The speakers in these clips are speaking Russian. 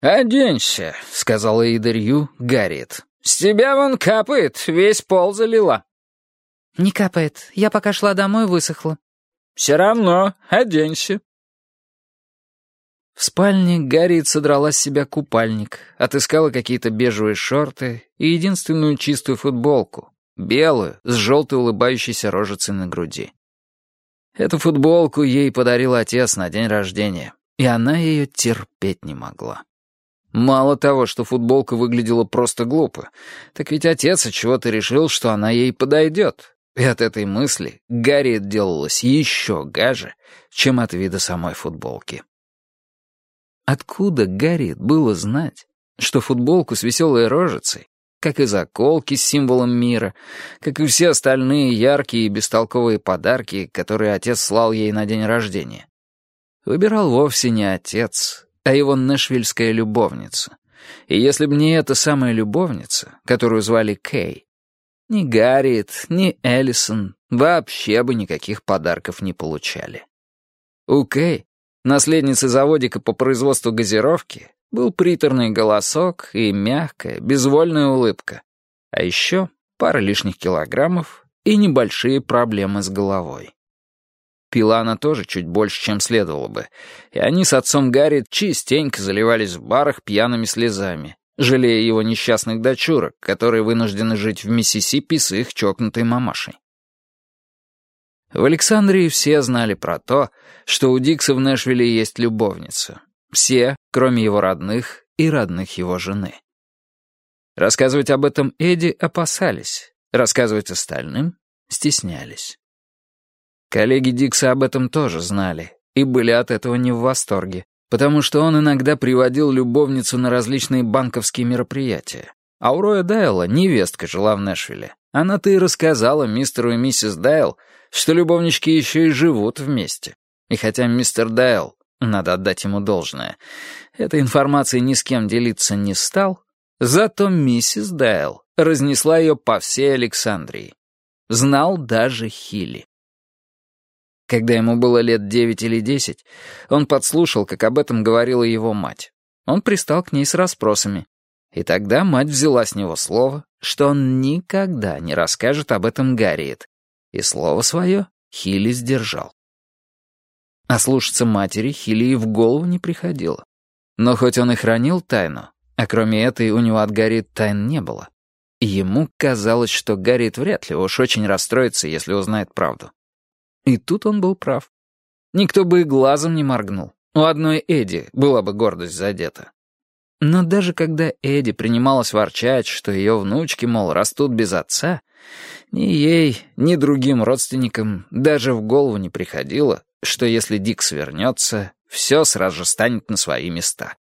«Оденься», — сказала Идарью Гарриет. «С тебя вон капает, весь пол залила». «Не капает. Я пока шла домой, высохла». «Все равно, оденься». В спальне Гарриет содрала с себя купальник, отыскала какие-то бежевые шорты и единственную чистую футболку, белую, с желтой улыбающейся рожицей на груди. Эту футболку ей подарил отец на день рождения, и она ее терпеть не могла. Мало того, что футболка выглядела просто глупо, так ведь отец от чего-то решил, что она ей подойдет. И от этой мысли Гарри делалась еще гаже, чем от вида самой футболки. Откуда Гарри было знать, что футболку с веселой рожицей, как и заколки с символом мира, как и все остальные яркие и бестолковые подарки, которые отец слал ей на день рождения, выбирал вовсе не отец, а его нэшвильская любовница. И если бы не эта самая любовница, которую звали Кей, ни Гарриет, ни Эллисон вообще бы никаких подарков не получали. У Кей, наследницы заводика по производству газировки, был приторный голосок и мягкая, безвольная улыбка. А еще пара лишних килограммов и небольшие проблемы с головой. Пила она тоже чуть больше, чем следовало бы, и они с отцом Гарри частенько заливались в барах пьяными слезами, жалея его несчастных дочурок, которые вынуждены жить в Миссисипи с их чокнутой мамашей. В Александрии все знали про то, что у Дикса в Нэшвилле есть любовница. Все, кроме его родных и родных его жены. Рассказывать об этом Эдди опасались, рассказывать остальным стеснялись. Коллеги Дикса об этом тоже знали и были от этого не в восторге, потому что он иногда приводил любовницу на различные банковские мероприятия. А у Дайла невестка жила в Нэшвилле. Она-то и рассказала мистеру и миссис Дайл, что любовнички еще и живут вместе. И хотя мистер Дайл, надо отдать ему должное, этой информацией ни с кем делиться не стал, зато миссис Дайл разнесла ее по всей Александрии. Знал даже Хилли. Когда ему было лет девять или десять, он подслушал, как об этом говорила его мать. Он пристал к ней с расспросами. И тогда мать взяла с него слово, что он никогда не расскажет об этом Гарриет. И слово свое Хилли сдержал. А слушаться матери Хилли и в голову не приходило. Но хоть он и хранил тайну, а кроме этой у него от Гарриет тайн не было. Ему казалось, что Гарриет вряд ли уж очень расстроится, если узнает правду. И тут он был прав. Никто бы и глазом не моргнул. У одной Эдди была бы гордость задета. Но даже когда Эдди принималась ворчать, что ее внучки, мол, растут без отца, ни ей, ни другим родственникам даже в голову не приходило, что если Дик свернется, все сразу же станет на свои места.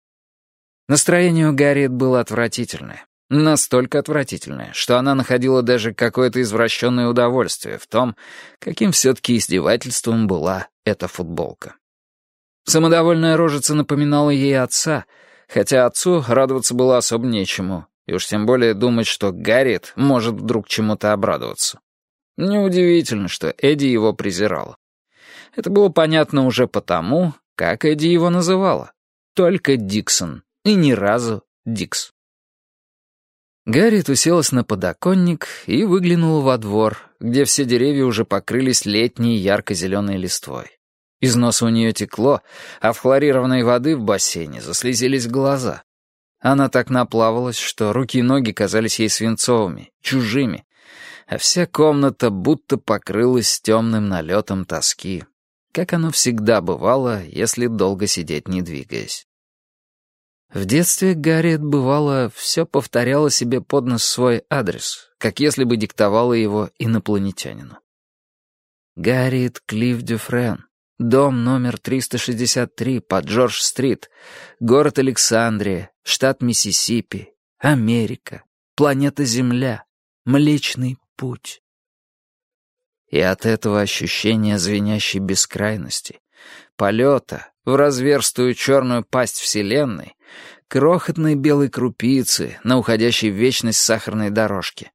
Настроение у Гарриет было отвратительное. Настолько отвратительная, что она находила даже какое-то извращенное удовольствие в том, каким все-таки издевательством была эта футболка. Самодовольная рожица напоминала ей отца, хотя отцу радоваться было особо нечему, и уж тем более думать, что Гарриет может вдруг чему-то обрадоваться. Неудивительно, что Эдди его презирала. Это было понятно уже потому, как Эдди его называла. Только Диксон, и ни разу Дикс. Гарриет уселась на подоконник и выглянула во двор, где все деревья уже покрылись летней ярко-зеленой листвой. Из носа у нее текло, а в хлорированной воды в бассейне заслезились глаза. Она так наплавалась, что руки и ноги казались ей свинцовыми, чужими, а вся комната будто покрылась темным налетом тоски, как оно всегда бывало, если долго сидеть не двигаясь. В детстве Гарриет, бывало, все повторяла себе под нос свой адрес, как если бы диктовала его инопланетянину. Гарриет Клифф Дюфрен, дом номер 363 по Джордж-стрит, город Александрия, штат Миссисипи, Америка, планета Земля, Млечный Путь. И от этого ощущения звенящей бескрайности, полета в разверстую черную пасть Вселенной, крохотной белой крупицы на уходящей в вечность сахарной дорожке.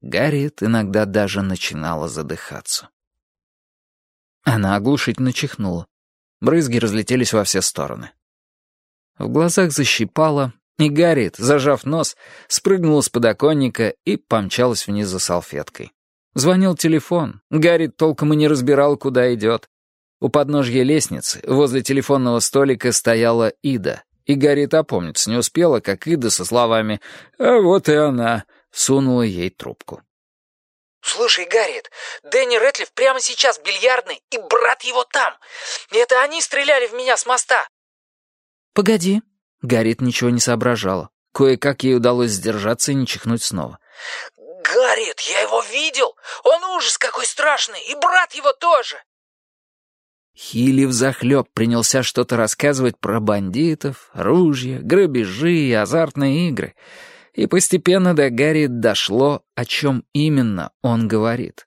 Гарриет иногда даже начинала задыхаться. Она оглушительно чихнула. Брызги разлетелись во все стороны. В глазах защипало, и Гарриет, зажав нос, спрыгнула с подоконника и помчалась вниз за салфеткой. Звонил телефон. Гарриет толком и не разбирал, куда идет. У подножья лестницы, возле телефонного столика, стояла Ида. И Гарриет опомниться не успела, как Ида со словами «А вот и она» сунула ей трубку. «Слушай, Гарриет, Дэнни Рэтлиф прямо сейчас бильярдный, и брат его там. И это они стреляли в меня с моста». «Погоди». Гарриет ничего не соображала. Кое-как ей удалось сдержаться и не чихнуть снова. «Гарриет, я его видел! Он ужас какой страшный! И брат его тоже!» Хилли взахлеб принялся что-то рассказывать про бандитов, ружья, грабежи и азартные игры — и постепенно до Гарри дошло, о чем именно он говорит.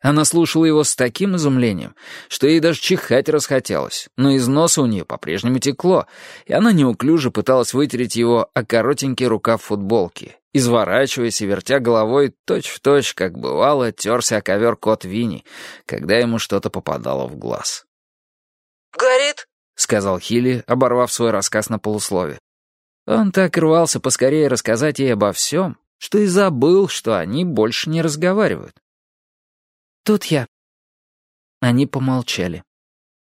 Она слушала его с таким изумлением, что ей даже чихать расхотелось, но из носа у нее по-прежнему текло, и она неуклюже пыталась вытереть его о коротенький рукав футболки, изворачиваясь и вертя головой точь-в-точь, точь, как бывало, терся о ковер кот Винни, когда ему что-то попадало в глаз. «Горит?» — сказал Хилли, оборвав свой рассказ на полуслове. Он так рвался поскорее рассказать ей обо всем, что и забыл, что они больше не разговаривают. «Тут я». Они помолчали.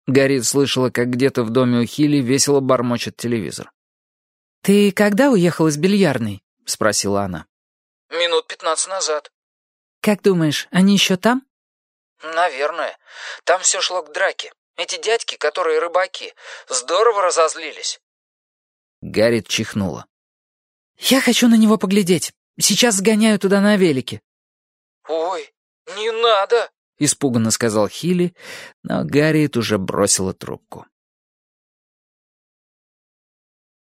Гарри слышала, как где-то в доме у Хилли весело бормочет телевизор. «Ты когда уехал из бильярдной?» — спросила она. «Минут пятнадцать назад». «Как думаешь, они еще там?» «Наверное. Там все шло к драке. Эти дядьки, которые рыбаки, здорово разозлились. Гаррит чихнула. «Я хочу на него поглядеть. Сейчас сгоняю туда на велике». «Ой, не надо!» — испуганно сказал Хилли, но Гарриет уже бросила трубку.